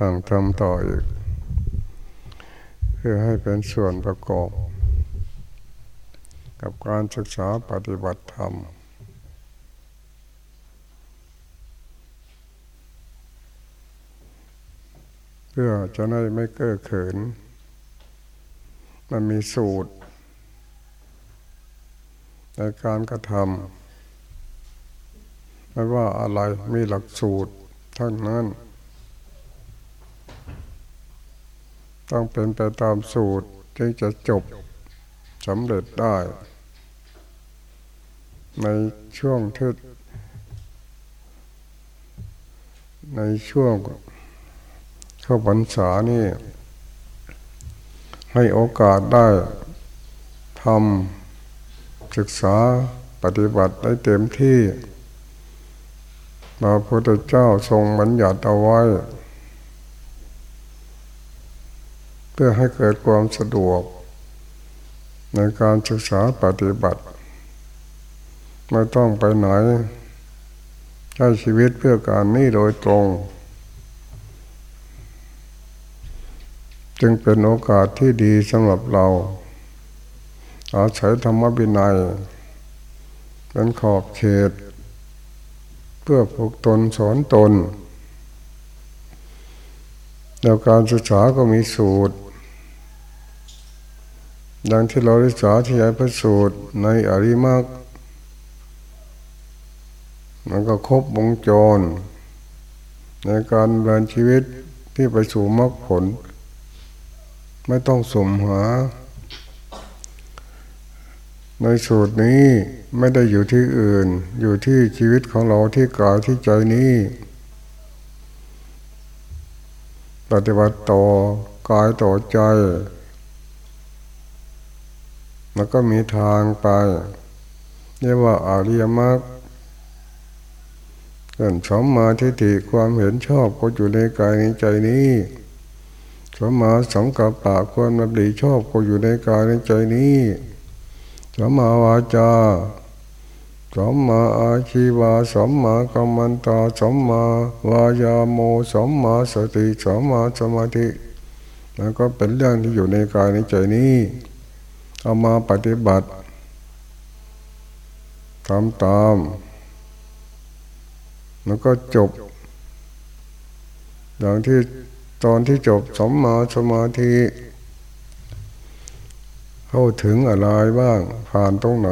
ห่างทำต่ออีก เพื่อให้เป็นส่วนประกอบ กับการศึกษาปฏิบัติธรรมเพื่อจะได้ไม่เก้อเขิน มันมีสูตร ในการกระทำไม่ว่าอะไรมีหลักสูตรทั้งนั้น ต้องเป็นไปตามสูตรจึงจะจบสำเร็จได้ ในช่วงที่ในช่วงเข้าพรรษานี่ ให้โอกาสได้ทำศึกษาปฏิบัติได้เต็มที่พระพุทธเจ้าทรงบัญญัติเอาไว้ เพื่อให้เกิดความสะดวก ในการศึกษาปฏิบัติ ไม่ต้องไปไหนใช้ชีวิตเพื่อการนี้โดยตรง จึงเป็นโอกาสที่ดีสำหรับเรา อาศัยธรรมบินัย เป็นขอบเขต เพื่อฝึกตนสอนตนแล้วการศึกษาก็มีสูตร ดังที่เราได้ศึกษาที่ใหญ่พระสูตรในอริมักมันก็ครบวงจร ในการดำเนินชีวิตที่ไปสู่มรรคผล ไม่ต้องสมหา ในสูตรนี้ไม่ได้อยู่ที่อื่น อยู่ที่ชีวิตของเราที่กายที่ใจนี้ ปฏิบัติต่อกายต่อใจ แล้วก็มีทางไปเรียกว่าอาริยมรรคเกิดสมมาทิฏฐิความเห็นชอบก็อยู่ในกายในใจนี้สมมาสังกัปปะความรับดีชอบก็อยู่ในกายในใจนี้สัมมาวาจาสัมมาอาชีวาสัมมากัมมันตาสัมมาวายาโมสัมมาสติสัมมาสมาธิแล้วก็เป็นเรื่องที่อยู่ในกายในใจนี้ เอามาปฏิบัติทำตาม แล้วก็จบ อย่างที่ตอนที่จบสมมาสมาธิเข้าถึงอะไรบ้าง ผ่านตรงไหน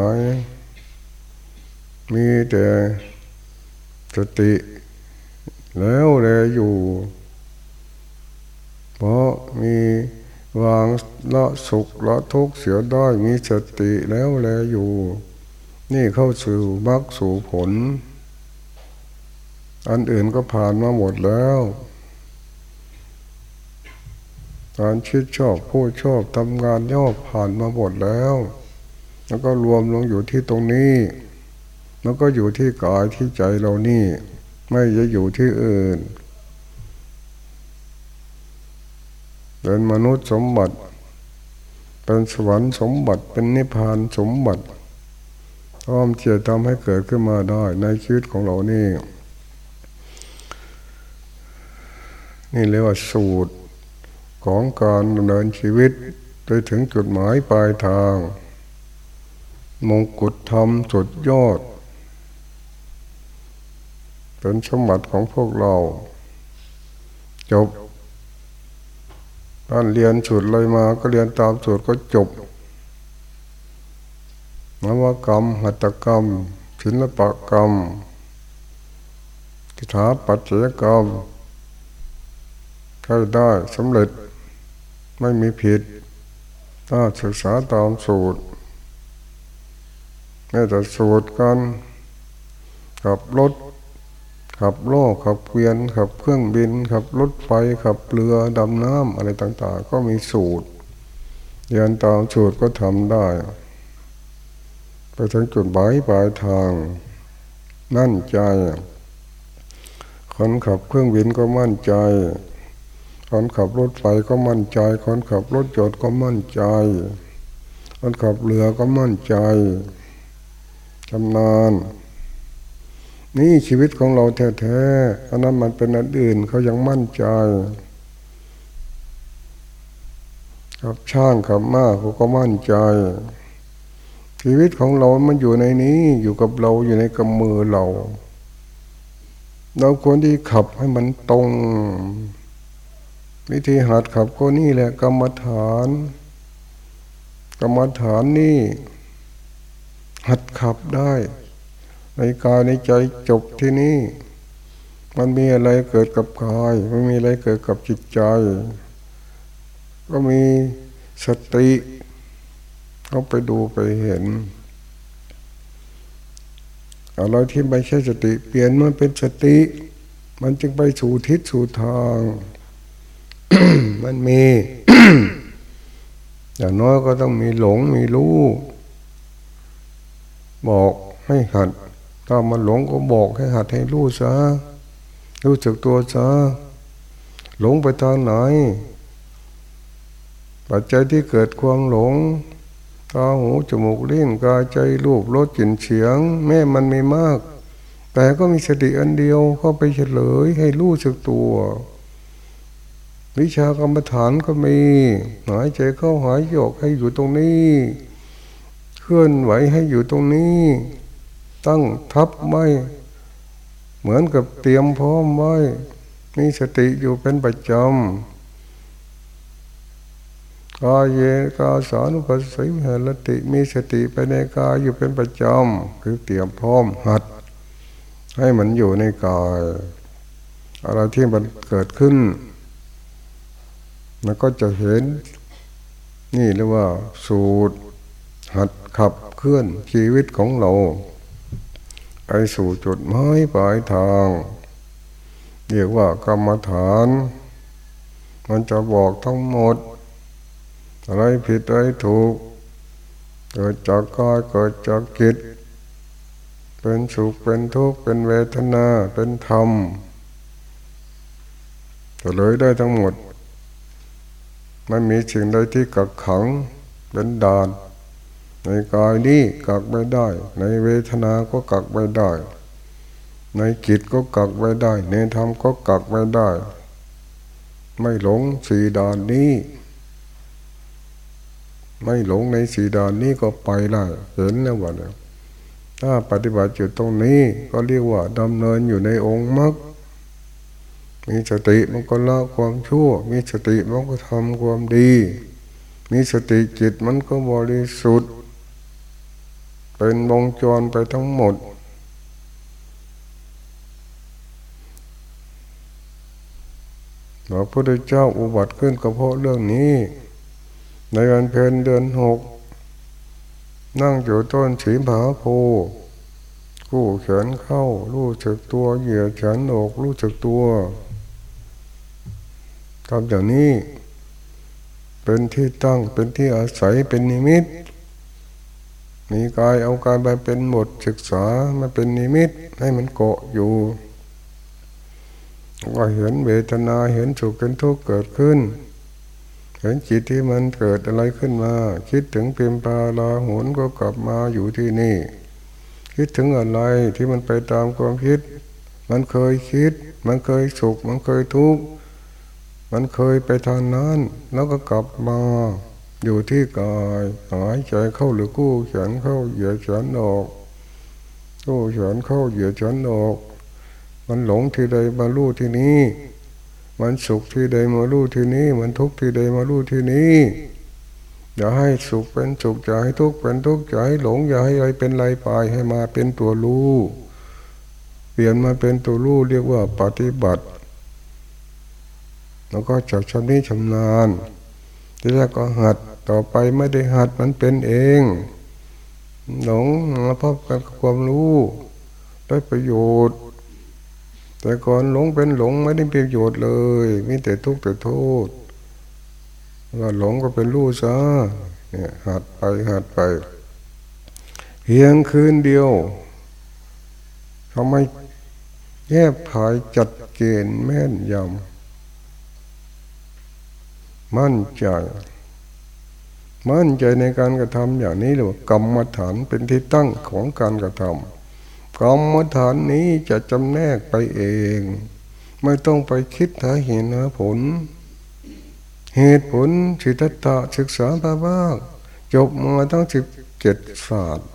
มีแต่สติ แล้วแลอยู่ เพราะมี วางละสุขละทุกข์เสียได้มีสติแล้วแลอยู่ นี่เข้าสู่มรรคสู่ผล อันอื่นก็ผ่านมาหมดแล้วการคิดชอบพูดชอบทำงานชอบผ่านมาหมดแล้ว แล้วก็รวมลงอยู่ที่ตรงนี้ แล้วก็อยู่ที่กายที่ใจเรานี่ ไม่จะอยู่ที่อื่น เป็นมนุษย์สมบัติ เป็นสวรรค์สมบัติ เป็นนิพพานสมบัติพร้อมเจียทำให้เกิดขึ้นมาได้ ในชีวิตของเรานี่ นี่เรียกว่าสูตรของการดำเนินชีวิตไปถึงจุดหมายปลายทาง มงกุฎธรรมสุดยอด เป็นสมบัติของพวกเรา จบ การเรียนสูตรเลยมาก็เรียนตามสูตรก็จบนวกรรม หัตถกรรมศิลปกรรมสถาปัตยกรรมใครได้สำเร็จไม่มีผิด ถ้าศึกษาตามสูตรแม้แต่สูตรกันขับรถ ขับโลกขับเกวียนขับเครื่องบินขับรถไฟขับเรือดำน้ำอะไรต่างๆ ก็มีสูตรเรียนตามสูตรก็ทำได้ ไปถึงจุดหมายปลายทางมั่นใจ คนขับเครื่องบินก็มั่นใจ คนขับรถไฟก็มั่นใจ คนขับรถจดก็มั่นใจ คนขับเรือก็มั่นใจชำนาญ นี่ชีวิตของเราแท้ๆอันนั้นมันเป็นอันอื่นเขายังมั่นใจขับช่างขับมาเขาก็มั่นใจ ชีวิตของเรา มันอยู่ในนี้ อยู่กับเราอยู่ในกำมือเรา เราควรที่ขับให้มันตรง วิธีหัดขับก็นี่แหละกรรมฐาน กรรมฐานนี่ หัดขับได้ ในกายในใจจบที่นี่ มันมีอะไรเกิดกับกาย มันมีอะไรเกิดกับจิตใจ ก็มีสติเขาไปดูไปเห็นอะไรที่ไม่ใช่สติ เปลี่ยนมันเป็นสติ มันจึงไปสู่ทิศสู่ทาง มันมีอย่างน้อยก็ต้องมีหลงมีรู้ บอกให้หัด ถ้ามันหลงก็บอกให้หัดให้รู้ซะรู้จักตัวซะหลงไปทางไหน ปัจจัยที่เกิดความหลงตาหูจมูกลิ้นกายใจรูปรสกลิ่นเสียง แม่มันไม่มาก แต่ก็มีสติอันเดียวเข้าไปเฉลยให้รู้จักตัว วิชากรรมฐานก็มีหายใจเข้าหายออกให้อยู่ตรงนี้ เคลื่อนไหวให้อยู่ตรงนี้ ตั้งทับไม่เหมือนกับเตรียมพร้อมไว้มีสติอยู่เป็นประจำกายเยกาสานุปัสสิเหรติมีสติไปในกายอยู่เป็นประจำคือเตรียมพร้อมหัด ให้มันอยู่ในกายอะไรที่มันเกิดขึ้นมันก็จะเห็น นี่เรียกว่าสูตร หัดขับเคลื่อนชีวิตของเรา ไปสู่จุดหมายปลายทาง เรียกว่ากรรมฐาน มันจะบอกทั้งหมด อะไรผิดอะไรถูก เกิดจากกายเกิดจากจิตเป็นสุขเป็นทุกข์เป็นเวทนาเป็นธรรมจะเลยได้ทั้งหมดไม่มีสิ่งใดที่กักขังเป็นดาน ในกายนี้กักไม่ได้ ในเวทนาก็กักไม่ได้ ในจิตก็กักไม่ได้ ในธรรมก็กักไม่ได้ ไม่หลงสีดานนี้ ไม่หลงในสีดานนี้ก็ไปได้เห็นแล้วว่าเนี่ยถ้าปฏิบัติอยู่ตรงนี้ก็เรียกว่าดำเนินอยู่ในองค์มรรคมีสติมันก็ละความชั่ว มีสติมันก็ทำความดี มีสติจิตมันก็บริสุทธิ์ เป็นวงจรไปทั้งหมดพระพุทธเจ้าอุบัติขึ้นก็เพราะเรื่องนี้ ในวันเพ็ญเดือนหก นั่งอยู่ต้นฉีผาโพกู้แขนเข้า รู้จักตัว เหยียดแขนออก รู้จักตัวทำอย่างนี้ เป็นที่ตั้งเป็นที่อาศัยเป็นนิมิต มีกายเอากายไปเป็นหมดศึกษามาเป็นนิมิตให้มันเกาะอยู่ก็เห็นเวทนาเห็นสุขเห็นทุกข์เกิดขึ้น เห็นจิตที่มันเกิดอะไรขึ้นมา คิดถึงเพียงปาลาหุนก็กลับมาอยู่ที่นี่ คิดถึงอะไรที่มันไปตามความคิด มันเคยคิด มันเคยสุข มันเคยทุกข์ มันเคยไปทางนั้น แล้วก็กลับมา อยู่ที่กายหายใจเข้าหรือกู้แขนเข้าเหยียดแขนออกกู้แขนเข้าเหยียดแขนออก มันหลงที่ใดมาลู่ที่นี้ มันสุขที่ใดมาลู่ที่นี้ มันทุกข์ที่ใดมาลู่ที่นี้อย่าให้สุขเป็นสุขอย่าให้ทุกข์เป็นทุกข์อย่าให้หลงอย่าให้อะไรเป็นไรไปให้มาเป็นตัวรู้เปลี่ยนมาเป็นตัวรู้เรียกว่าปฏิบัติ แล้วก็จับชำนี้ชำนาญที่แรกก็หัด ต่อไปไม่ได้หัดมันเป็นเอง หลงมาพบกับความรู้ ได้ประโยชน์ แต่ก่อนหลงเป็นหลงไม่ได้ประโยชน์เลย มีแต่ทุกข์แต่โทษว่าหลงก็เป็นรู้ซะเนี่ยหัดไปหัดไปเพียงคืนเดียวทำไมแยบผายจัดเกณฑ์แม่นยำมั่นใจ มั่นใจในการกระทำอย่างนี้เรียกว่ากรรมฐานเป็นที่ตั้งของการกระทำกรรมฐานนี้จะจำแนกไปเอง ไม่ต้องไปคิดหาเหตุหาผล เหตุผลสิทธตะศึกษามาบ้างจบมาตั้งสิบเจ็ดศาสตร์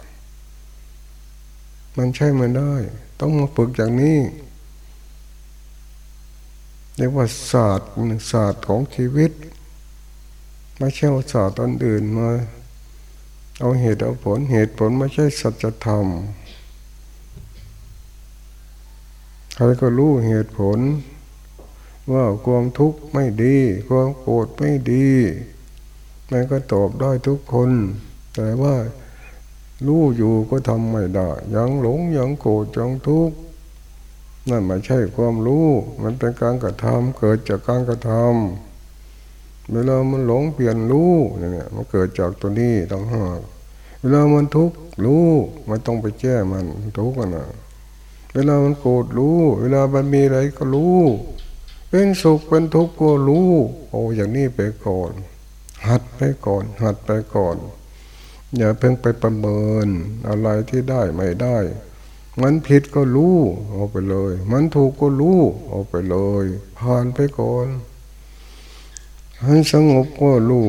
มันใช่มันได้ ต้องมาฝึกอย่างนี้เรียกว่าศาสตร์ศาสตร์ของชีวิต ไม่ใช่ศาสตร์อันอื่นมาเอาเหตุเอาผลเหตุผลไม่ใช่สัจธรรมใครก็รู้เหตุผล ว่าความทุกข์ไม่ดีความโกรธไม่ดีมันก็ตอบได้ทุกคน แต่ว่ารู้อยู่ก็ทำไม่ได้ยังหลงยังโกรธยังทุกข์นั่นไม่ใช่ความรู้ มันเป็นการกระทำเกิดจากการกระทำ เวลามันหลงเปลี่ยนรู้เนี่ยมันเกิดจากตัวนี้ต้องหากเวลามันทุกข์รู้ไม่ต้องไปแก้มันทุกข์นะเวลามันโกรธรู้ เวลามันมีอะไรก็รู้ เป็นสุขเป็นทุกข์ก็รู้ โอ้อย่างนี้ไปก่อน หัดไปก่อน หัดไปก่อน อย่าเพิ่งไปประเมินอะไรที่ได้ไม่ได้ มันผิดก็รู้ เอาไปเลย มันถูกก็รู้ เอาไปเลย ผ่านไปก่อน ให้สงบก็รู้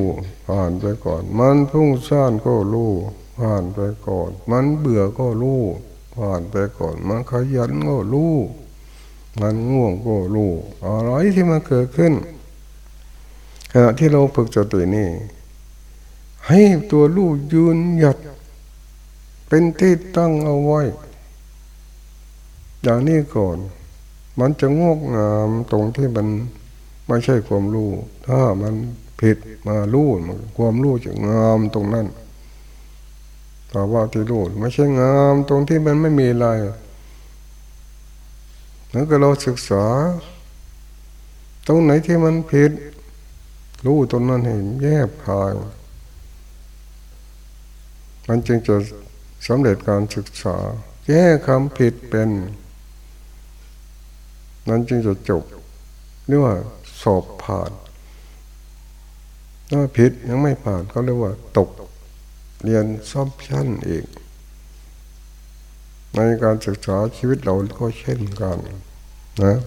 ผ่านไปก่อน มันพุ่งซ่านก็รู้ผ่านไปก่อน มันเบื่อก็รู้ผ่านไปก่อน มันขยันก็รู้มันง่วงก็รู้อะไรที่มันเกิดขึ้นขณะที่เราฝึกจตินี่ให้ตัวลูกยืนหยัด เป็นที่ตั้งเอาไว้ อย่างนี้ก่อน มันจะงอกงามตรงที่มัน ไม่ใช่ความรู้ ถ้ามันผิดมารู้ความรู้จะงามตรงนั้นภาวะที่รู้ไม่ใช่งามตรงที่มันไม่มีอะไรแล้วก็เราศึกษา ตรงไหนที่มันผิด รู้ตรงนั้นเห็นแยบคาย มันจึงจะสำเร็จการศึกษา แก้คำผิดเป็น นั้นจึงจะจบเรียกว่า สอบผ่านถ้าผิดยังไม่ผ่านเขาเรียกว่า ตก เรียนซ้ำชั้นอีก ในการศึกษาชีวิตเราก็เช่นกันนะ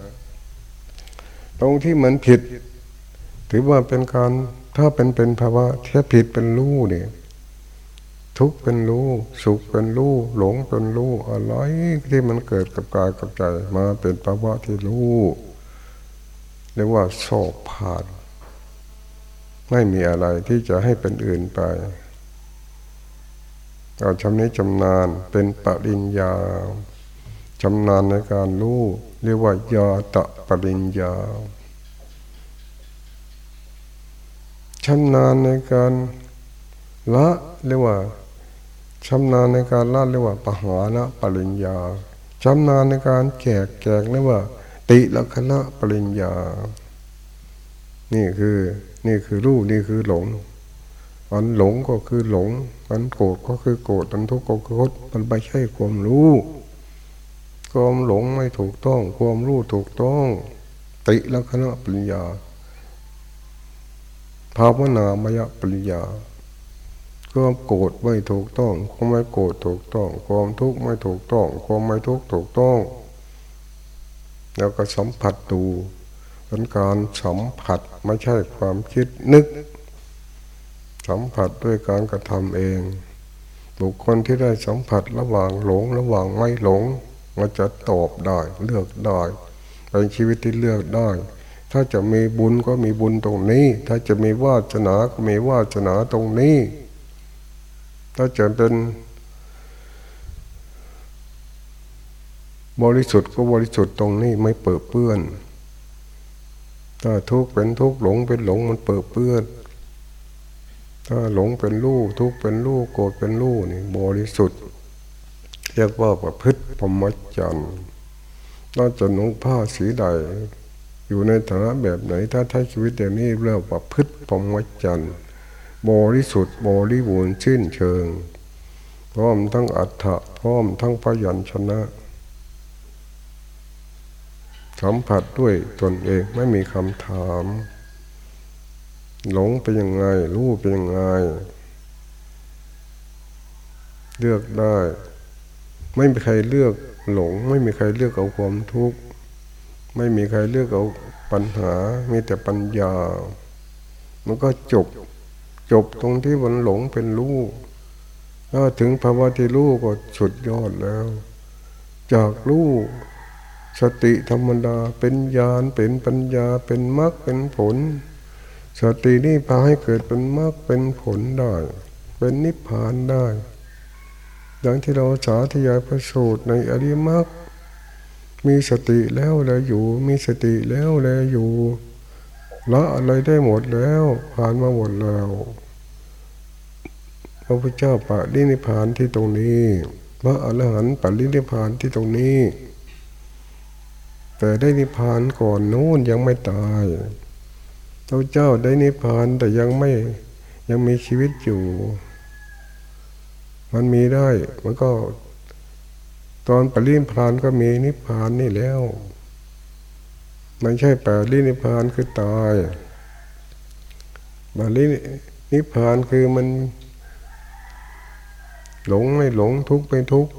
ตรงที่มันผิด ถือว่าเป็นการถ้าเป็นเป็นภาวะแค่ผิดเป็นรู้เนี่ยทุกเป็นรู้ สุขเป็นรู้ หลงเป็นรู้อะไรที่มันเกิดกับกายกับใจมาเป็นภาวะที่รู้ เรียกว่าสอบผ่าน ไม่มีอะไรที่จะให้เป็นอื่นไปเราชำนี้ชำนาญเป็นปริญญาชำนาญในการรู้เรียกว่ายาตะปริญญาชำนาญในการละเรียกว่าชำนาญในการละเรียกว่าปหานะปริญญาชำนาญในการแจกแจกเรียกว่า ติละคณะปริญญา นี่คือ นี่คือรู้นี่คือหลง อันหลงก็คือหลง อันโกรธก็คือโกรธ อันทุกข์ก็คือทุกข์มันไม่ใช่ความรู้ ความหลงไม่ถูกต้อง ความรู้ถูกต้อง ติละคณะปริญญา ภาวนามยปริญญาความโกรธไม่ถูกต้อง ความไม่โกรธถูกต้อง ความทุกข์ไม่ถูกต้อง ความไม่ทุกข์ถูกต้อง แล้วก็สัมผัสดูเป็นการสัมผัสไม่ใช่ความคิดนึก สัมผัสด้วยการกระทำเอง บุคคลที่ได้สัมผัสระหว่างหลงระหว่างไม่หลงมันจะตอบได้เลือกได้เป็นชีวิตที่เลือกได้ ถ้าจะมีบุญก็มีบุญตรงนี้ ถ้าจะมีวาสนาก็มีวาสนาตรงนี้ ถ้าจะเป็น บริสุทธิ์ก็บริสุทธิ์ตรงนี้ไม่เปิดเปื้อน ถ้าทุกข์เป็นทุกข์หลงเป็นหลงมันเปิดเปื้อน ถ้าหลงเป็นลูกทุกข์เป็นลูกโกรธเป็นลูกนี่บริสุทธิ์เรียกว่าประพฤติพรหมจรรย์น่าจะนุ่งผ้าสีใด อยู่ในฐานะแบบไหน ถ้าใช้ชีวิตอย่างนี้เรียกว่าพฤติพรหมจรรย์บริสุทธิ์บริบูรณ์ชื่นเชิง พร้อมทั้งอัฏฐะพร้อมทั้งพยัญชนะ สัมผัสด้วยตนเองไม่มีคำถาม หลงเป็นยังไง รู้เป็นยังไง เลือกได้ ไม่มีใครเลือกหลง ไม่มีใครเลือกเอาความทุกข์ ไม่มีใครเลือกเอาปัญหา มีแต่ปัญญา มันก็จบ จบตรงที่มันหลงเป็นรู้ถ้าถึงภาวะที่รู้ก็สุดยอดแล้ว จากรู้ สติธรรมดาเป็นญาณเป็นปัญญาเป็นมรรคเป็นผล สตินี่พาให้เกิดเป็นมรรคเป็นผลได้ เป็นนิพพานได้ดังที่เราสาธยายพระสูตรในอริมรรคมีสติแล้วแลอยู่ มีสติแล้วแลอยู่ละอะไรได้หมดแล้ว ผ่านมาหมดแล้วพระพุทธเจ้าปะลินิพานที่ตรงนี้พระอรหันต์ปะลินิพานที่ตรงนี้ แต่ได้นิพพานก่อนนู้นยังไม่ตายพระเจ้าได้นิพพานแต่ยังไม่ยังมีชีวิตอยู่ มันมีได้มันก็ ตอนปรินิพานก็มีนิพพานนี่แล้วไม่ใช่ปรินิพพานคือตายปรินิพานคือมัน หลงไม่หลงทุกข์ไม่ทุกข์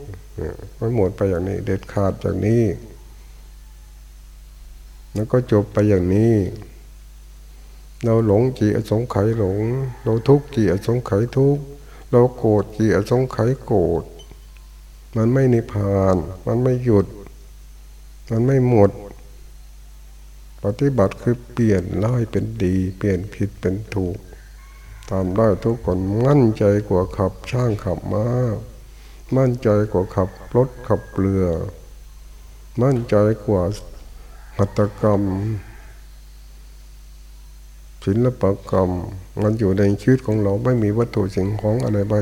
มันหมดไปอย่างนี้ เด็ดขาดจากนี้ แล้วก็จบไปอย่างนี้ เราหลงจีอสงไขยหลง เราทุกข์จีอสงไขยทุกข์เราโกรธจีอสงไขยโกรธมันไม่นิพพาน มันไม่หยุด มันไม่หมด ปฏิบัติคือเปลี่ยนร้ายเป็นดี เปลี่ยนผิดเป็นถูกทำได้ทุกคนมั่นใจกว่าขับช่างขับมา้ามั่นใจกว่าขับรถขับเรือ มั่นใจกว่า หัตถกรรม ศิลปกรรม มันอยู่ในชีวิตของเราไม่มีวัตถุสิ่งของอะไรไป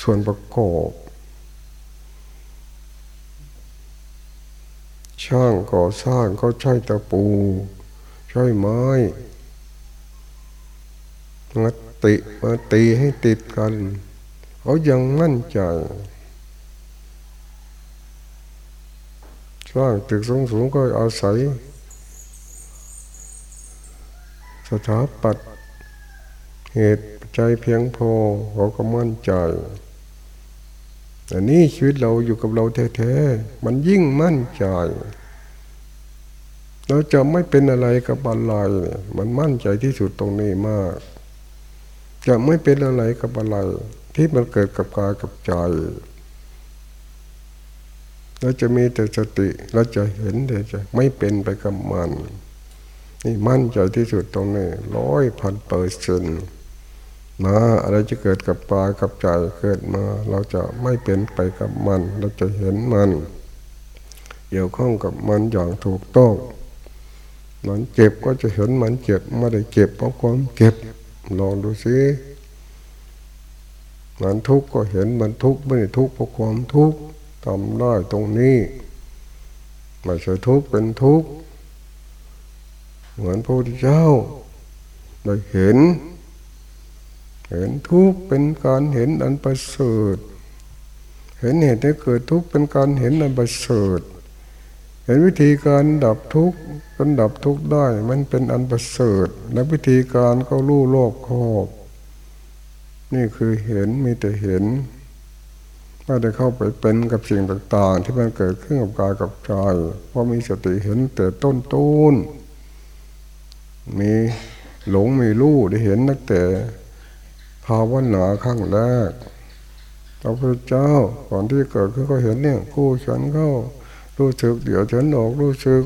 ส่วนประกอบช่างก่อสร้างก็ใช้ตะปู ใช้ไม้งัดติมาตีให้ติดกัน เขายังมั่นใจ สร้างตึกสูงสูงก็อาศัย สถาปัตเหตุใจเพียงพอเขาก็มั่นใจแต่นี่ชีวิตเราอยู่กับเราแท้ๆมันยิ่งมั่นใจ เราจะไม่เป็นอะไรกับอะไรมันมั่นใจที่สุดตรงนี้มาก จะไม่เป็นอะไรกับอะไร ที่มันเกิดกับกายกับใจ เราจะมีแต่สติเราจะเห็นแต่จะไม่เป็นไปกับมัน นี่มั่นใจที่สุดตรงนี้ร้อยพันเปอร์เซ็นต์มาอะไรจะเกิดกับกากับใจเกิดมา เราจะไม่เป็นไปกับมัน เราจะเห็นมัน เกี่ยวข้องกับมันอย่างถูกต้องมันเจ็บก็จะเห็นมันเจ็บไม่ได้เจ็บเพราะความเจ็บลองดูสิมันทุกข์ก็เห็นมันทุกข์ไม่ได้ทุกข์เพราะความทุกข์ ทำได้ตรงนี้ไม่ใช่ทุกข์เป็นทุกข์เหมือนพระพุทธเจ้าได้เห็น เห็นทุกข์เป็นการเห็นอันประเสริฐเห็นเหตุให้เกิดทุกข์เป็นการเห็นอันประเสริฐเห็นวิธีการดับทุกข์เป็นดับทุกข์ได้ มันเป็นอันประเสริฐ และวิธีการก็รู้โลกครอบ นี่คือเห็นมีแต่เห็น ไม่ได้เข้าไปเป็นกับสิ่งต่างๆ ที่มันเกิดขึ้นกับกายกับใจเพราะมีสติเห็นแต่ต้นต้นมีหลงมีรู้ได้เห็นตั้งแต่ภาวนาข้างแรกพระพุทธเจ้าก่อนที่เกิดขึ้นก็เห็นเนี่ยคู่ฉันเข้ารู้สึกเดี๋ยวฉันออกรู้สึก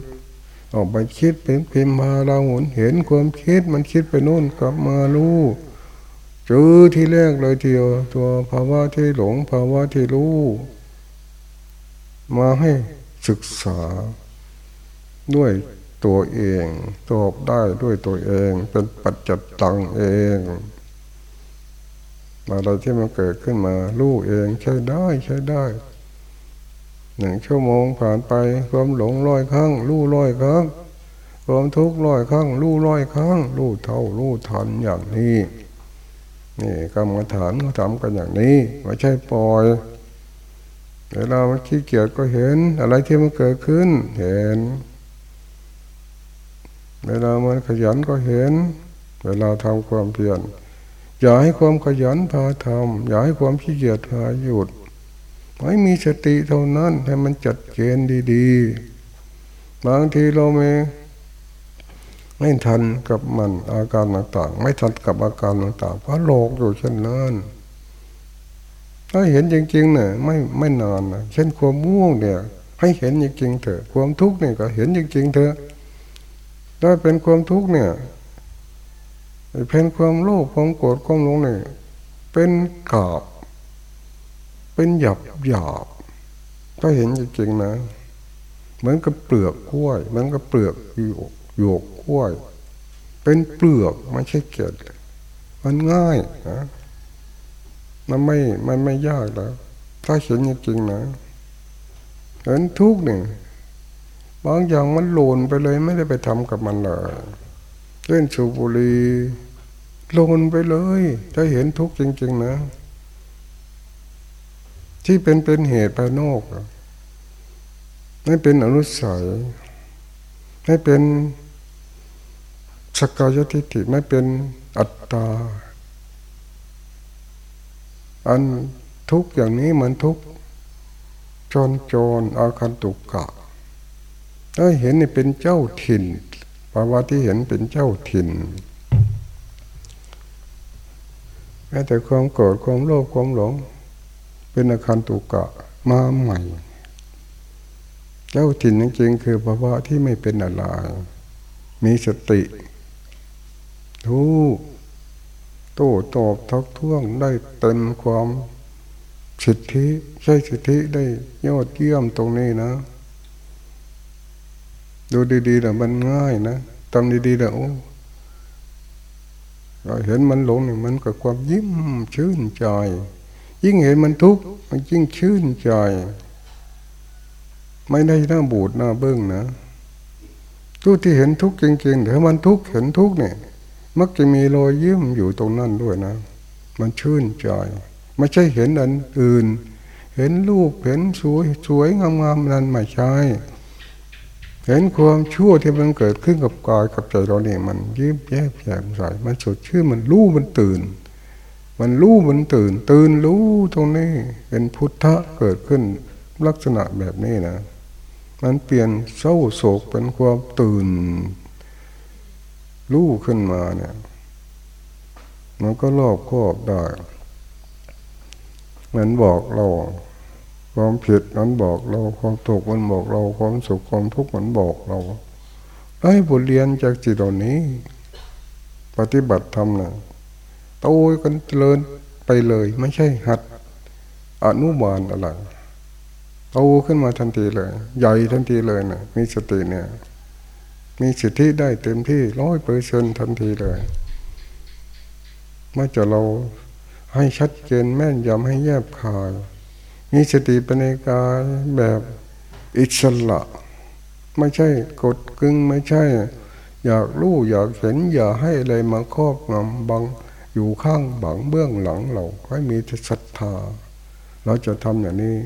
ออกไปคิดเป็นพิมพาเราหุนเห็นความคิดมันคิดไปโน่นกลับมารู้ เจอที่แรกเลยเดียว ตัวภาวะที่หลงภาวะที่รู้ มาให้ศึกษาด้วยตัวเองตอบได้ด้วยตัวเอง เป็นปัจจัตตังเองอะไรที่มันเกิดขึ้นมารู้เองใช้ได้ใช้ได้หนึ่งชั่วโมงผ่านไปความหลงร้อยครั้งรู้ร้อยครั้งความทุกข์ร้อยครั้งรู้ร้อยครั้งรู้เท่ารู้ทันอย่างนี้ นี่กรรมฐานเขาทำกันอย่างนี้ไม่ใช่ปล่อยเวลามันขี้เกียจก็เห็น อะไรที่มันเกิดขึ้น เห็น เวลามันขยันก็เห็น เวลาทำความเพียรอย่าให้ความขยันพาทำอย่าให้ความขี้เกียจพาหยุดไม่มีสติเท่านั้นให้มันจัดเกณฑ์ดี ๆ บางทีเราไม่ ไม่ทันกับมันอาการต่างๆ ไม่ทันกับอาการต่างๆ เพราะโลกอยู่เช่นนั้นถ้าเห็นจริงๆเนี่ยไม่ไม่นานนะเช่นความม่วงเนี่ย ให้เห็นจริงๆเถอะ ความทุกข์เนี่ยก็เห็นจริงๆเถอะถ้าเป็นความทุกข์เนี่ยเป็นความโลภความโกรธความหลงเนี่ยเป็นกาบ เป็นหยาบหยาบถ้าเห็นจริงๆนะ เหมือนกับเปลือกกล้วย เหมือนกับเปลือกหยวกหยวกก ล้วย เป็นเปลือกไม่ใช่เกล็ดมันง่ายนะมันไม่มันไม่ยากแล้ว ถ้าเห็นจริงๆนะเห็นทุกเนี่ยบางอย่างมันหล่นไปเลยไม่ได้ไปทำกับมันเลยเล่นสูบุรีหล่นไปเลย ถ้าเห็นทุกจริง ๆ นะ ที่เป็นเป็นเหตุภายนอกไม่เป็นอนุสัยไม่เป็น สกายทิฏฐิไม่เป็นอัตตา อันทุกอย่างนี้มันทุกจนจนอาคันตุกกะถ้าเห็นนี่เป็นเจ้าถิ่นภาวะที่เห็นเป็นเจ้าถิ่นแม้แต่ความโกรธความโลภความหลง เป็นอาคันตุกกะมาใหม่ เจ้าถิ่นจริงๆคือภาวะที่ไม่เป็นอะไรมีสติ ทูโต้ตอบทักท้วงได้เต็มความสิทธิใช้สิทธิได้ยอดเยี่ยมตรงนี้นะ ดูดีๆแต่มันง่ายนะทำดีๆแต่โอ้เราเห็นมันหลงนี่มันกับความยิ้มชื่นใจ ยิ่งเห็นมันทุกข์มันยิ่งชื่นใจ ไม่ได้หน้าบูดหน้าเบิ้งนะทุกที่เห็นทุกข์จริงๆแต่มันทุกข์เห็นทุกข์เนี่ย มักจะมีรอยยิ้มอยู่ตรงนั้นด้วยนะ มันชื่นใจไม่ใช่เห็นอันอื่น เห็นรูปเห็นสวยสวยงามๆนั้นไม่ใช่เห็นความชั่วที่มันเกิดขึ้นกับกายกับใจเราเนี่ยมันยิ้มแย้มแจ่มใสมันสดชื่นมันรู้มันตื่น มันรู้มันตื่น ตื่นรู้ตรงนี้เป็นพุทธะเกิดขึ้นลักษณะแบบนี้นะ มันเปลี่ยนเศร้าโศกเป็นความตื่น รู้ขึ้นมาเนี่ย มันก็รอบครอบได้มันบอกเรา ความผิดมันบอกเรา ความถูกมันบอกเรา ความสุขความทุกข์มันบอกเราได้บทเรียนจากจิตเหล่านี้ ปฏิบัติธรรมนะโตกันเจริญไปเลย ไม่ใช่หัด อนุบาลอะไรโตขึ้นมาทันทีเลย ใหญ่ทันทีเลยนะมีสติเนี่ย มีสิทธิได้เต็มที่ร้อยเปอร์เซนทันทีเลยเมื่อจะเราให้ชัดเจนแม่นยำให้แยบคาย มีสติปัญญาแบบอิสระ ไม่ใช่กดกึ่งไม่ใช่ อยากรู้อยากเห็นอย่าให้อะไรมาครอบงำบังอยู่ข้างบังเบื้องหลังเราให้มีศรัทธา เราจะทำอย่างนี้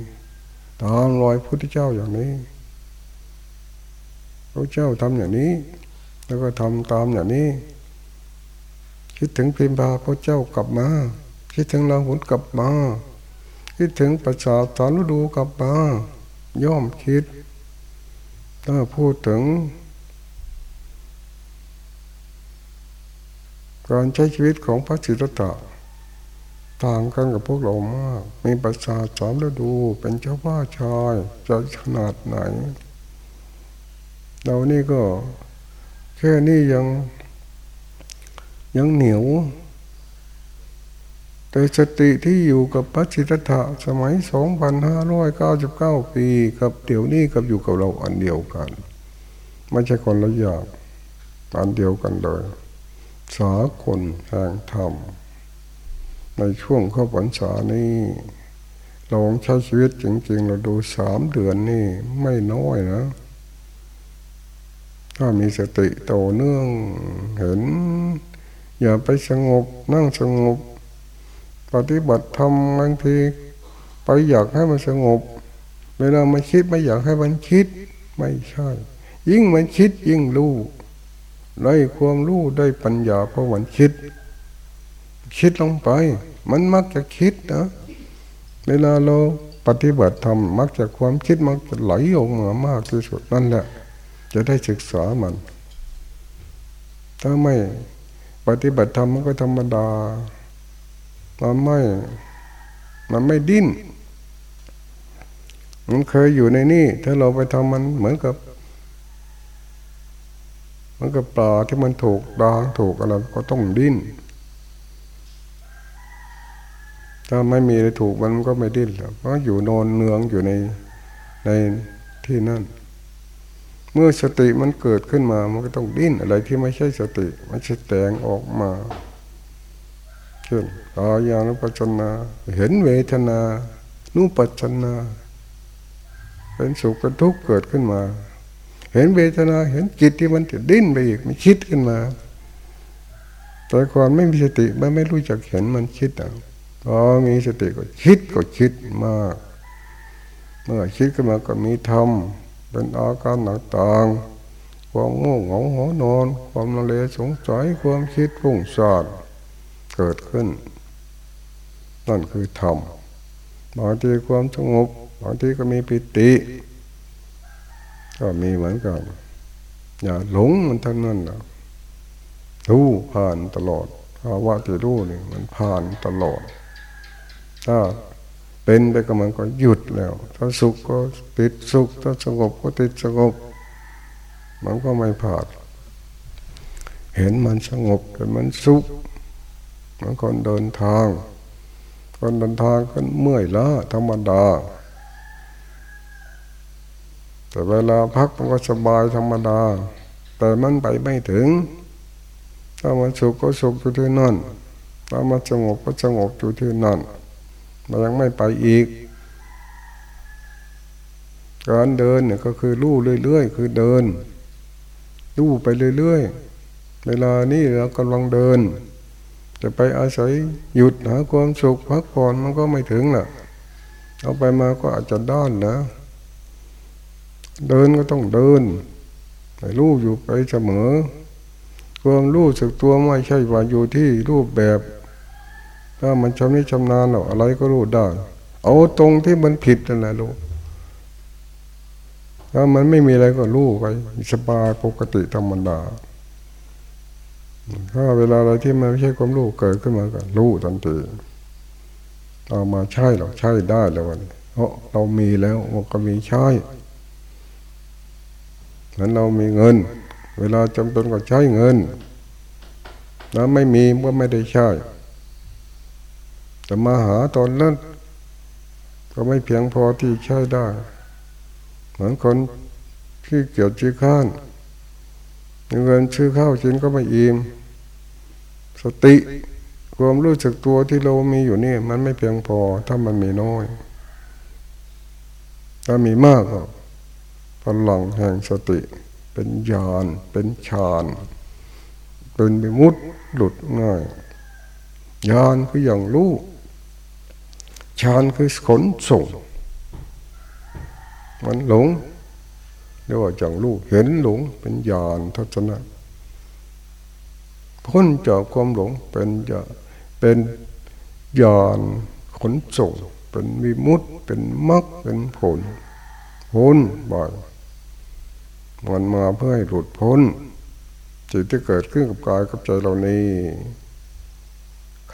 ตามรอยพุทธเจ้าอย่างนี้ พระเจ้าทำอย่างนี้ แล้วก็ทำตามอย่างนี้ คิดถึงพิมพาพระเจ้ากลับมา คิดถึงเราหุนกลับมา คิดถึงประชาสารดูกลับมา ย่อมคิด ถ้าพูดถึง การใช้ชีวิตของพระจิตตะต่างกันกับพวกเรามาก มีประชาสารดู เป็นเจ้าว่าชาย จะขนาดไหน เรานี่ก็ แค่นี้ยังยังเหนียว แต่สติที่อยู่กับพระจิตตะสมัยสองพันห้าร้อยเก้าสิบเก้าปีกับเดี๋ยวนี้กับอยู่กับเราอันเดียวกัน ไม่ใช่คนละอย่างอันเดียวกันเลย สาคนแห่งธรรม ในช่วงข้าพรรษานี้ลองใช้ชีวิตจริง ๆ เราดูสามเดือนนี่ไม่น้อยนะ ถ้ามีสติโตเนื่องเห็น อย่าไปสงบนั่งสงบ ปฏิบัติธรรมบางที ไปอยากให้มันสงบ เวลามันคิดไม่อยากให้มันคิด ไม่ใช่ ยิ่งมันคิดยิ่งรู้ได้ความรู้ได้ปัญญาเพราะมันคิด คิดลงไป มันมักจะคิดนะเวลาเราปฏิบัติธรรมมักจะความคิดมักจะไหลออกมามากที่สุดนั่นแหละ จะได้ศึกษามัน ถ้าไม่ปฏิบัติธรรมมันก็ธรรมดา มันไม่ มันไม่ดิ้น มันเคยอยู่ในนี่ ถ้าเราไปทำมันเหมือนกับเหมือนกับปลาที่มันถูกดางถูกอะไรก็ต้องดิ้น ถ้าไม่มีอะไรถูกมันก็ไม่ดิ้นแล้วเพราะอยู่นอนเนืองอยู่ในในที่นั่น เมื่อสติมันเกิดขึ้นมา มันก็ต้องดิ้นอะไรที่ไม่ใช่สติมันจะแตงออกมาเช่นกายานุปัจนา เห็นเวทนา นุปัจนา เป็นสุขเป็นทุกข์เกิดขึ้นมา เห็นเวทนา เห็นจิตที่มันจะดิ้นไปอีก มันคิดขึ้นมา แต่ความไม่มีสติมันไม่รู้จักเห็นมันคิดอะพอมีสติก็คิดก็คิดมาก เมื่อคิดขึ้นมาก็มีธรรม เป็นอาการต่างๆความง่วงเหงาหอนอน ความละเลสงสัยความคิดฟุ้งซ่านเกิดขึ้น นั่นคือธรรมบางทีความสงบบางทีก็มีปิติ ก็มีเหมือนกัน อย่าหลงมันทั้งนั้นนะรู้ผ่านตลอดภาวะที่รู้นี่มันผ่านตลอดถ้า เป็นไปกับมันก็หยุดแล้ว ถ้าสุขก็ติดสุข ถ้าสงบก็ติดสงบ มันก็ไม่ผ่านเห็นมันสงบเห็นมันสุขมือนคนเดินทาง คนเดินทางก็เมื่อยล้าธรรมดา แต่เวลาพักมันก็สบายธรรมดา แต่มันไปไม่ถึง ถ้ามันสุขก็สุขอยู่ที่นั่น ถ้ามันสงบก็สงบอยู่ที่นั่น มันยังไม่ไปอีก การเดินเนี่ยก็คือลู่เรื่อยๆ คือเดินลู่ไปเรื่อยๆ เวลานี้เรากำลังเดิน จะไปอาศัยหยุดหาความสุขพักผ่อนมันก็ไม่ถึงล่ะ เอาไปมาก็อาจจะด้านนะ เดินก็ต้องเดินรู้อยู่ไปเสมอความรู้สึกตัวไม่ใช่ว่าอยู่ที่รูปแบบ ถ้ามันชำนิชำนาญหรออะไรก็รู้ได้ เอาตรงที่มันผิดนั่นแหละรู้ถ้ามันไม่มีอะไรก็รู้ไปสบายปกติธรรมดา ถ้าเวลาอะไรที่มันไม่ใช่ความรู้เกิดขึ้นมาก็รู้ทันทีเอามาใช่หรอใช่ได้แล้ววันเพราะเรามีแล้วมันก็มีใช้เหมือนเรามีเงิน เวลาจำเป็นก็ใช้เงิน แล้วไม่มีก็ไม่ได้ใช้ แต่มาหาตอนนั้นก็ไม่เพียงพอที่ใช้ได้ เหมือนคนที่เกี่ยวจีข้านเงินชื่อข้าวกินก็ไม่อิ่มสติความรู้สึกตัวที่เรามีอยู่นี่ มันไม่เพียงพอถ้ามันมีน้อย ถ้ามีมากก็พลังแห่งสติ เป็นญาณเป็นฌานเป็นมิมุตหลุดง่ายญาณคืออย่างรู้ ฌานคือขนส่ง มันหลงเรียกว่าจังลูกเห็นหลงเป็นญาณทัศนะพ้นจากความหลงเป็นญาเป็นญาณขนส่ง เป็นวิมุตเป็นมรรคเป็นผลพ้นบ่อยมันมาเพื่อให้หลุดพ้นจิตที่เกิดขึ้นกับกายกับใจเรานี้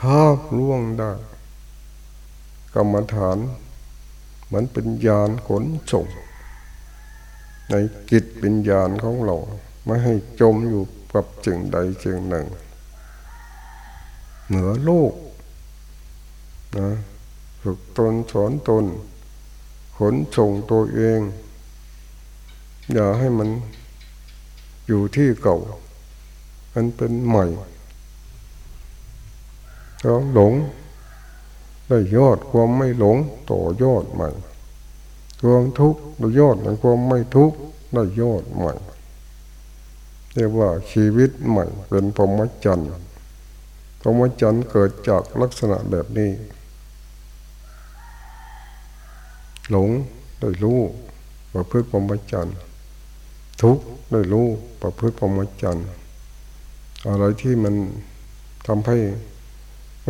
ข้าล่วงได้ กรรมฐาน เหมือนเป็นญาณขนส่ง ในจิตเป็นญาของเราไม่ให้จมอยู่กับจึงใดจึงหนึ่ง เหนือโลกนะฝึกตนสอนตน ขนส่งตัวเอง อย่าให้มันอยู่ที่เก่า มันเป็นใหม่เราหลง ได้ยอดความไม่หลงต่อยอดใหม่ความทุกข์ได้ยอดในความไม่ทุกข์ได้ยอดใหม่เรียกว่าชีวิตใหม่เป็นพรหมจรรย์พรหมจรรย์เกิดจากลักษณะแบบนี้ หลงได้รู้ประพฤติพรหมจรรย์ทุกข์ได้รู้ประพฤติพรหมจรรย์อะไรที่มันทำให้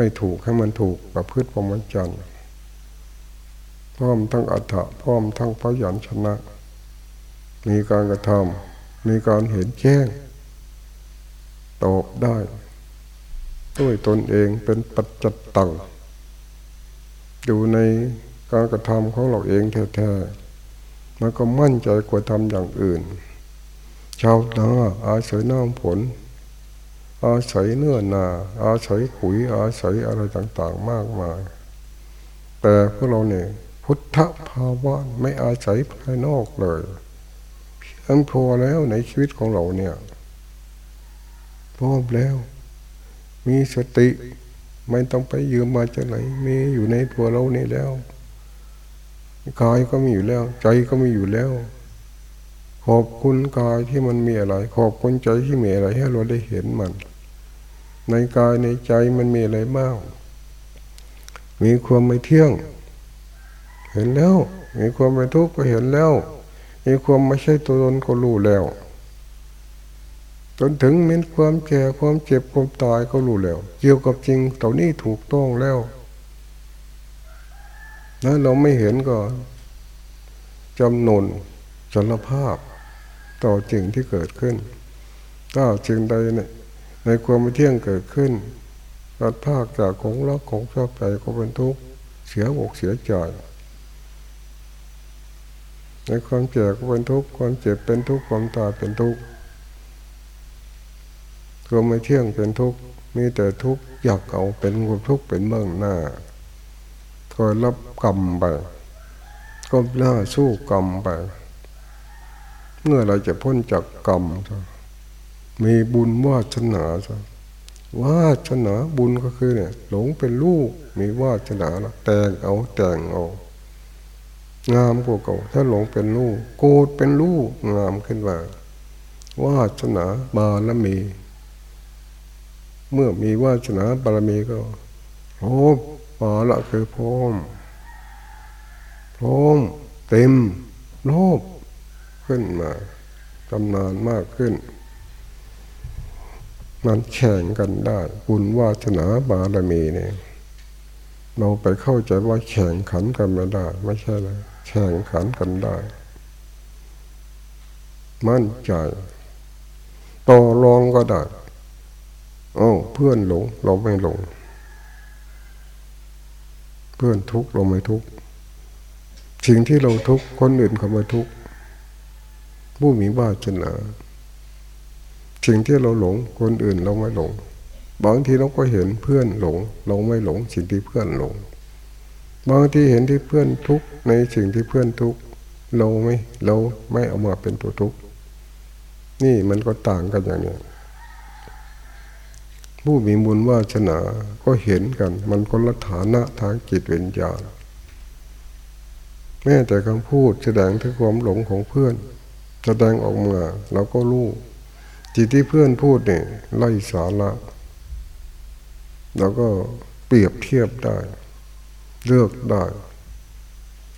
ไม่ถูกให้มันถูกประพฤติพรหมจรรย์พร้อมทั้งอัฏฐะพร้อมทั้งพยัญชนะ มีการกระทำมีการเห็นแจ้ง ตอบได้ ด้วยตนเองเป็นปัจจัตตังอยู่ในการกระทำของเราเองแท้ๆมันก็มั่นใจกว่าทำอย่างอื่น ชาวนาอาศัยน้ำผล อาศัยเนื้อนา อาศัยปุ๋ย อาศัยอะไรต่างๆ มากมาย แต่พวกเราเนี่ยพุทธภาวะไม่อาศัยภายนอกเลยเพียงพอแล้วในชีวิตของเราเนี่ยพร้อมแล้ว มีสติไม่ต้องไปยืมมาจากไหนมีอยู่ในตัวเรานี่แล้วกายก็มีอยู่แล้ว ใจก็มีอยู่แล้ว ขอบคุณกายที่มันมีอะไร ขอบคุณใจที่มีอะไรให้เราได้เห็นมัน ในกายในใจมันมีอะไรบ้างมีความไม่เที่ยง เห็นแล้ว มีความไม่ทุกข์ก็เห็นแล้ว มีความไม่ใช่ตัวตนก็รู้แล้ว จนถึงมีความแก่ความเจ็บความตายก็รู้แล้ว เกี่ยวกับจริงตอนนี้ถูกต้องแล้วถ้าเราไม่เห็นก็จำนนสารภาพต่อจริงที่เกิดขึ้น ถ้าจริงใดเนี่ย ในความไม่เที่ยงเกิดขึ้นกัดภาคจากของรักของชอบใจก็เป็นทุกข์เสียอกเสียใจในความเจ็บก็เป็นทุกข์ความเจ็บเป็นทุกข์ความตายเป็นทุกข์ความไม่เที่ยงเป็นทุกข์มีแต่ทุกข์อยากเอาเป็นความทุกข์เป็นเบื้องหน้าคอยรับกรรมไปก็หน้าสู้กรรมไป เมื่อเราจะพ้นจากกรรม มีบุญวาชนาวาชนาบุญก็คือเนี่ย หลงเป็นลูกมีวาชนาแต่งเอาแต่งเอางามกว่าเก่าถ้าหลงเป็นลูกโกรธเป็นลูกงามขึ้นมาวาชนาบารมี เมื่อมีวาชนาบารมีก็โอ้ปาละคือพร้อมพร้อมเต็มโลภขึ้นมาตำนานมากขึ้น มันแข่งกันได้บุญวาสนาบารมีเนี่ยเราไปเข้าใจว่าแข่งขันกันไม่ได้ ไม่ใช่เลยแข่งขันกันได้ มั่นใจต่อรองก็ได้โอ้เพื่อนหลง เราไม่หลง เพื่อนทุกข์เราไม่ทุกข์สิ่งที่เราทุกข์คนอื่นเขาไม่ทุกข์ผู้มีวาสนา สิ่งที่เราหลงคนอื่นเราไม่หลง บางทีเราก็เห็นเพื่อนหลง เราไม่หลงสิ่งที่เพื่อนหลง บางทีเห็นที่เพื่อนทุกข์ในสิ่งที่เพื่อนทุกข์เราไม่เราไม่เอามาเป็นตัวทุกข์นี่มันก็ต่างกันอย่างนี้ผู้มีบุญวาชนาก็เห็นกัน มันคนละฐานะทางจิตวิญญาณแม้แต่คำพูดแสดงถึงความหลงของเพื่อน แสดงออกมาเราก็รู้ จิตที่เพื่อนพูดเนี่ยไล่สาระเราก็เปรียบเทียบได้ เลือกได้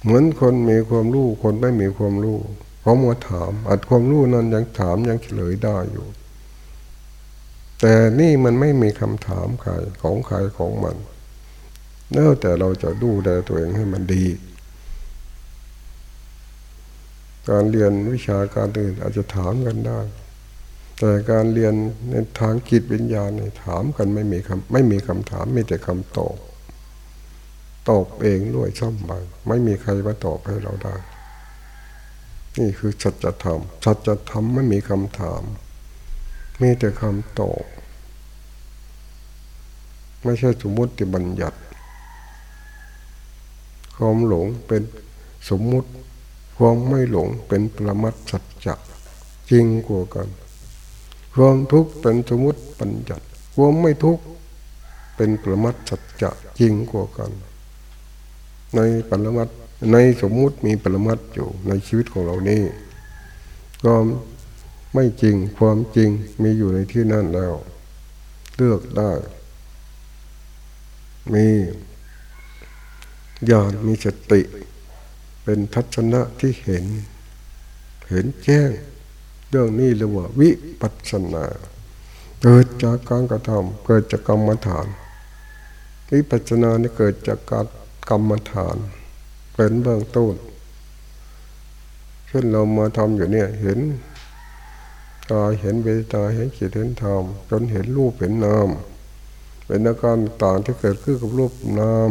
เหมือนคนมีความรู้คนไม่มีความรู้เขามาถาม อัดความรู้นั้นยังถามยังเฉลยได้อยู่ แต่นี่มันไม่มีคำถามใครของใครของมันเนื่อแต่เราจะดูแลตัวเองให้มันดี การเรียนวิชาการอื่นอาจจะถามกันได้ แต่การเรียนในทางจิตวิญญาณถามกันไม่มีคำไม่มีคำถามมีแต่คำตอบตอบเองด้วยช่อมไปไม่มีใครมาตอบให้เราได้ นี่คือสัจธรรมสัจธรรมไม่มีคำถาม มีแต่คำตอบไม่ใช่สมมติบัญญัติ ความหลงเป็นสมมุติ ความไม่หลงเป็นประมัตสัจจะจริงกว่ากัน ความทุกข์เป็นสมมติบัญญัติความไม่ทุกข์เป็นปรมัตสัจจะจริงกว่ากัน ในปรมัตในสมมุติมีปรมัตอยู่ในชีวิตของเรานี่ความไม่จริงความจริงมีอยู่ในที่นั่นแล้ว เลือกได้ มีญาณมีสติ เป็นทัศนะที่เห็น เห็นแจ้ง เรื่องนี้เรียกว่าวิปัสสนา เกิดจากการกระทำเกิดจากกรรมฐาน วิปัสสนานี่เกิดจากการกรรมฐาน เป็นเบื้องต้นเช่นเรามาทำอยู่เนี่ยเห็นกายเห็นเวทนาเห็นจิตเห็นธรรมจนเห็นรูปเห็นนามเป็นอาการต่างที่เกิดขึ้นกับรูปนาม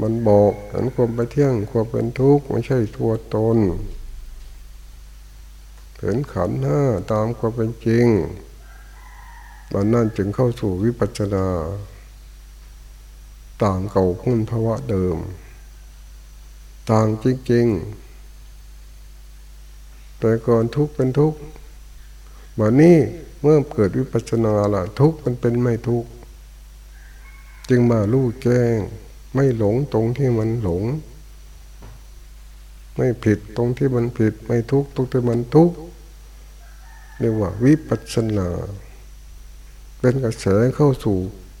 มันบอกเห็นความไปเที่ยงความเป็นทุกข์ไม่ใช่ตัวตน เห็นขันห้าตามความเป็นจริงวันนั้นจึงเข้าสู่วิปัสสนาต่างเก่าพุ่นภาวะเดิม ต่างจริงๆ แต่ก่อนทุกข์เป็นทุกข์วันนี้เมื่อเกิดวิปัสสนาละทุกข์มันเป็นไม่ทุกข์จึงมาลู่แจ้ง ไม่หลงตรงที่มันหลง ไม่ผิดตรงที่มันผิด ไม่ทุกข์ตรงที่มันทุกข์ เรียกว่าวิปัสสนา เป็นกระแสเข้าสู่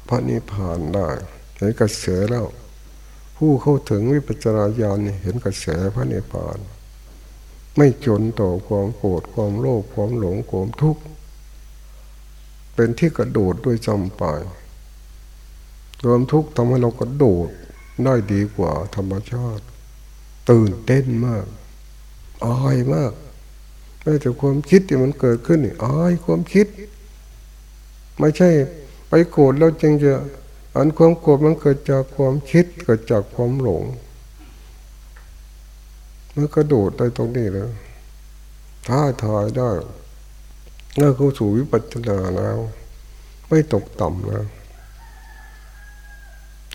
พระนิพพานได้เห็นกระแสแล้ว ผู้เข้าถึงวิปัสสนาญาณเห็นกระแสพระนิพพาน ไม่จนต่อความโกรธความโลภความหลงความทุกข์เป็นที่กระโดดด้วยจำไปรวมทุกข์ทำให้เรากระโดดได้ดีกว่าธรรมชาติ ตื่นเต้นมากอายมาก ไม่แต่ความคิดที่มันเกิดขึ้นนี่อายความคิด ไม่ใช่ ไปโกรธแล้วจึงจะอันความโกรธมันเกิดจากความคิดเกิดจากความหลงมันกระโดดได้ตรงนี้แล้วท้าทายได้เมื่อเข้าสู่วิปัสสนาแล้ว ไม่ตกต่ำแล้ว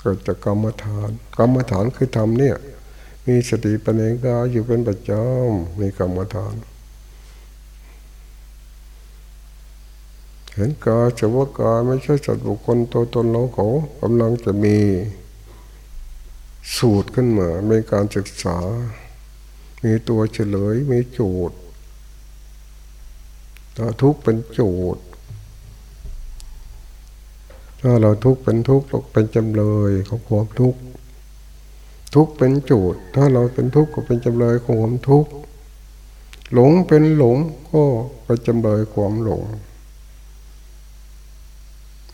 เกิดจากกรรมฐานกรรมฐานคือทำเนี่ย มีสติปัญญาอยู่เป็นประจำมีกรรมฐาน เห็นกายจะว่ากายไม่ใช่สัตว์บุคคลตัวตนเราเขากำลังจะมีสูตรขึ้นมาในการศึกษา มีตัวเฉลย มีโจทย์ถ้าทุกเป็นโจทย์ ถ้าเราทุกเป็นทุกเราเป็นจำเลยของความทุกข์ทุกเป็นโจทย์ ถ้าเราเป็นทุกข์ก็เป็นจำเลยของความทุกข์หลงเป็นหลงก็เป็นจำเลยความหลง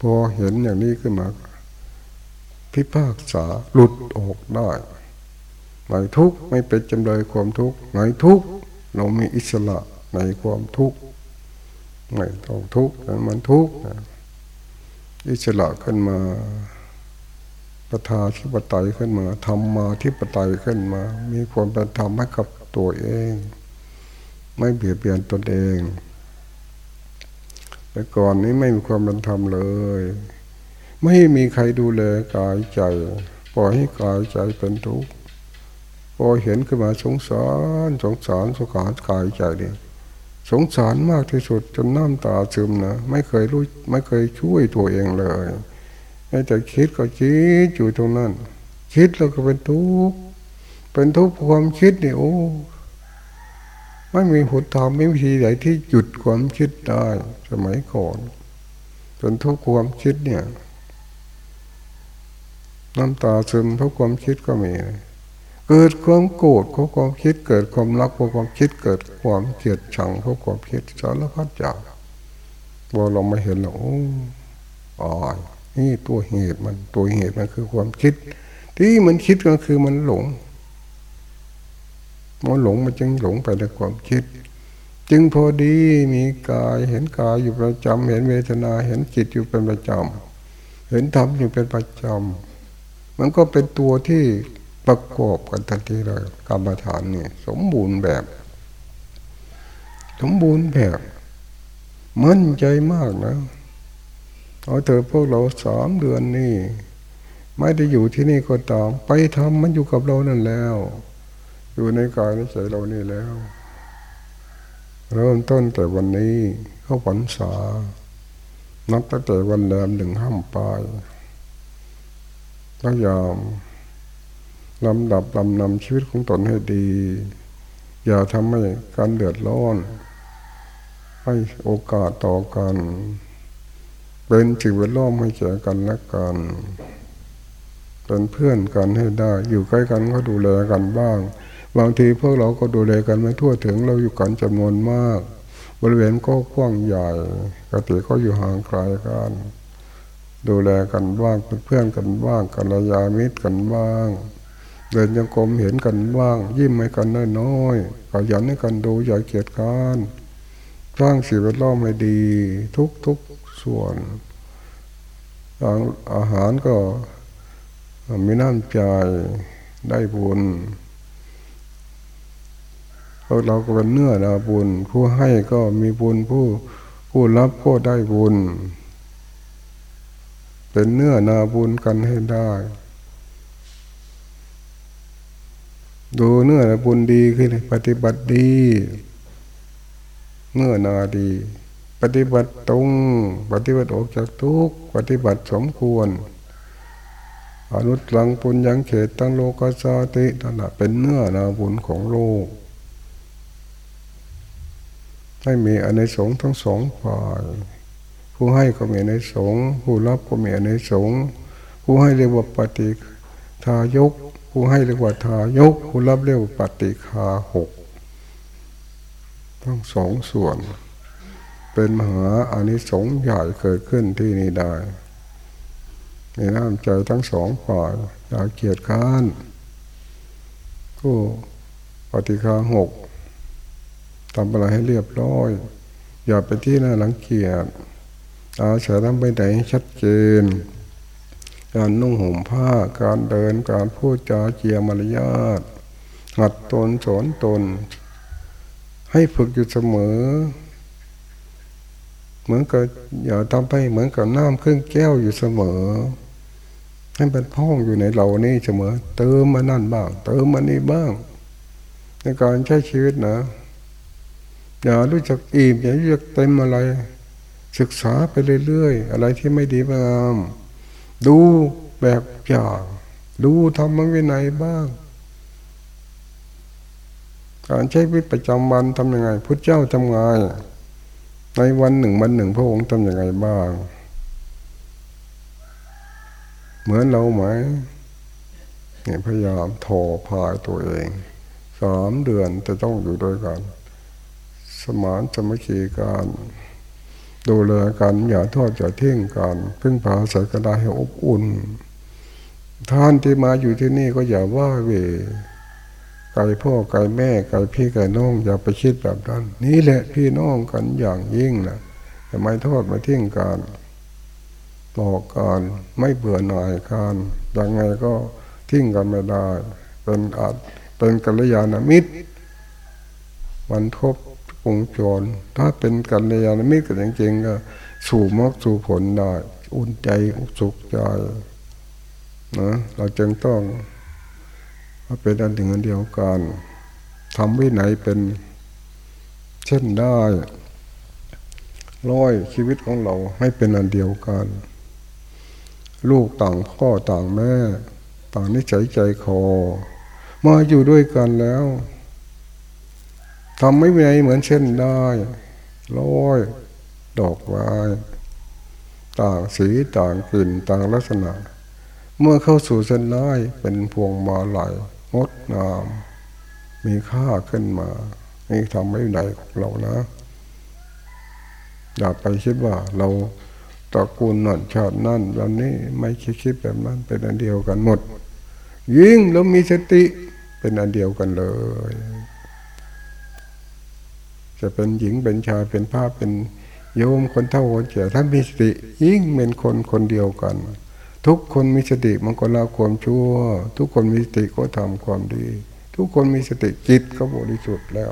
พอเห็นอย่างนี้ขึ้นมา พิพากษาหลุดออกได้ไม่ทุกข์ไม่เป็นจำเลยความทุกข์ไม่ทุกข์เรามีอิสระในความทุกข์ไม่ต้องทุกข์แต่มันทุกข์อิสระขึ้นมาประทาธิปไตยขึ้นมาทำมาธิปไตยขึ้นมา มีความเป็นธรรมให้กับตัวเอง ไม่เบียดเบียนตนเอง แต่ก่อนนี้ไม่มีความเป็นธรรมเลย ไม่มีใครดูแลกายใจ ปล่อยให้กายใจเป็นทุกข์พอเห็นขึ้นมาสงสารสงสารสงสารกายใจนี่สงสารมากที่สุดจนน้ำตาซึมนะไม่เคยรู้ไม่เคยช่วยตัวเองเลยแต่คิดก็คิดอยู่ตรงนั้น คิดแล้วก็เป็นทุกข์เป็นทุกข์ความคิดนี่โอ้ ไม่มีหุดทางไม่มีวิธีใดที่หยุดความคิดได้สมัยก่อนจนทุกความคิดเนี่ย น้ำตาซึมเพราะความคิดก็มีเกิดความโกรธเพราะความคิด เกิดความรักเพราะความคิด เกิดความเกลียดชังเพราะความคิดสารพัดอย่างพอเราไม่เห็นเราโอ้อ๋อนี่ตัวเหตุมันตัวเหตุมันคือความคิด ที่มันคิดก็คือมันหลง มันหลงมันจึงหลงไปในความคิด จึงพอดีมีกายเห็นกายอยู่ประจำเห็นเวทนาเห็นจิตอยู่เป็นประจำเห็นธรรมอยู่เป็นประจำมันก็เป็นตัวที่ประกอบกันทันทีเลยกรรมฐานนี่สมบูรณ์แบบ สมบูรณ์แบบมั่นใจมากนะเอาเถอะพวกเราสามเดือนนี่ไม่ได้อยู่ที่นี่ก็ตามไปทำมันอยู่กับเรานั่นแล้ว อยู่ในกายในใจเรานี่แล้ว เริ่มต้นแต่วันนี้เข้าฝันษา นับตั้งแต่วันแรมหนึ่งห้ามปลายพยายามลำดับลำนำชีวิตของตนให้ดี อย่าทำให้การเดือดร้อน ให้โอกาสต่อกัน เป็นจิตวิล้อมให้แก่กันและกันเป็นเพื่อนกันให้ได้ อยู่ใกล้กันก็ดูแลกันบ้าง บางทีพวกเราก็ดูแลกันไม่ทั่วถึงเราอยู่กันจำนวนมาก บริเวณก็กว้างใหญ่กติก็อยู่ห่างไกลกัน ดูแลกันบ้างเป็นเพื่อนกันบ้างกันระยามิตรกันบ้าง เดินยังกรมเห็นกันบ้าง ยิ้มให้กันน้อยๆขยันให้กันดูอย่าเกียดกันสร้างสิ่งแวดล้อมให้ดี ทุกทุกส่วนอาอาหารก็มีน้ำใจได้บุญ วกเราก็เป็นเนื้อนาบุญ ผู้ให้ก็มีบุญผู้ผู้รับก็ได้บุญ เป็นเนื้อนาบุญกันให้ได้ ดูเนื้อนาบุญดีขึ้นปฏิบัติดี เนื้อนาดี ปฏิบัติตรง ปฏิบัติออกจากทุกปฏิบัติสมควรอนุตลังปุญญังเขตตั้งโลกาสาตินั่นแหะเป็นเนื้อนาบุญของโลก ให้มีอเนกสงทั้งสองฝ่าย ผู้ให้ก็มีอเนกสงผู้รับก็มีอเนกสงผู้ให้เรียกว่าปฏิทายก ผู้ให้เรียกว่าทายก ผู้รับเรียกว่าปฏิคาหกทั้งสองส่วน เป็นมหาอานิสงส์ใหญ่เกิดขึ้นที่นี่ได้ในน้ำใจทั้งสองฝ่ายอย่าเกียดค้านผู้ปฏิคาหก ทำอะไรให้เรียบร้อย อย่าไปที่น่าหลังเกียจอาศัยทำไปไหนชัดเจน การนุ่งห่มผ้าการเดินการพูดจาเจียรมารยาทหัดตนสอนตน ให้ฝึกอยู่เสมอ เหมือนกับอย่าทำไปเหมือนกับน้ำเครื่องแก้วอยู่เสมอ ให้เป็นพ่องอยู่ในเรานี่เสมอ เติมมานั่นบ้าง เติมมานี่บ้าง ในการใช้ชีวิตนะ อย่ารู้จักอิ่มอย่ารู้จักเต็มอะไร ศึกษาไปเรื่อยๆ อะไรที่ไม่ดีบ้างดูแบบอย่างดูธรรมวินัยบ้าง การใช้วิตประจำวันทำยังไงพุทธเจ้าทำไงในวันหนึ่งวันหนึ่งพระองค์ทำยังไงบ้าง เหมือนเราไหมเนี่ยพยายามทอพายตัวเองสามเดือนจะต้องอยู่ด้วยกัน สมานสมัคคีการดูแลกันอย่าทอดอย่าเที่ยงกันพึ่งพาใส่กระดาให้อบอุ่น ท่านที่มาอยู่ที่นี่ก็อย่าว่าเวไก่พ่อไก่แม่ไก่พี่ไก่น้องอย่าไปคิดแบบนั้น นี่แหละพี่น้องกันอย่างยิ่งนะแต่ไม่ทอดไม่เที่ยงกันบอกกันไม่เบื่อหน่ายกันยังไงก็ทิ้งกันไม่ได้ เป็นอาจเป็นกัลยาณมิตรมันทบ วงจร ถ้าเป็นกัลยาณมิตรกันจริงๆก็สู่มรรคสู่ผลได้ อุ่นใจสุขใจนะเราจึงต้องเป็นอันหนึ่งอันเดียวกันทำวิไหนเป็นเช่นได้ร้อยชีวิตของเราให้เป็นอันเดียวกัน ลูกต่างพ่อต่างแม่ ต่างนิสัยใจคอมาอยู่ด้วยกันแล้ว ทำไม่ไงเหมือนเช่นได้ร้อยดอกไม้ต่างสีต่างกลิ่นต่างลักษณะ เมื่อเข้าสู่เส้นได้เป็นพวงมาลัยงดงาม มีค่าขึ้นมานี่ทำไม่ไหนของเรานะ อย่าไปคิดว่าเราตระกูลนั่นชาตินั่นแบบนี้ไม่คิดคิดแบบนั้นเป็นอันเดียวกันหมด ยิ่งแล้วมีสติเป็นอันเดียวกันเลย จะเป็นหญิงเป็นชายเป็นผ้าเป็นโยมคนเท่าคนแก่ถ้ามีสติยิ่งเป็นคนคนเดียวกัน ทุกคนมีสติมันก็ละความชั่ว ทุกคนมีสติก็ทำความดี ทุกคนมีสติจิตก็บริสุทธิ์แล้ว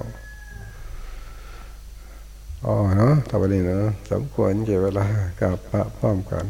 อ๋อเนาะทำไปเลยเนาะสมควรเก็บเวลากับพระพร้อมกัน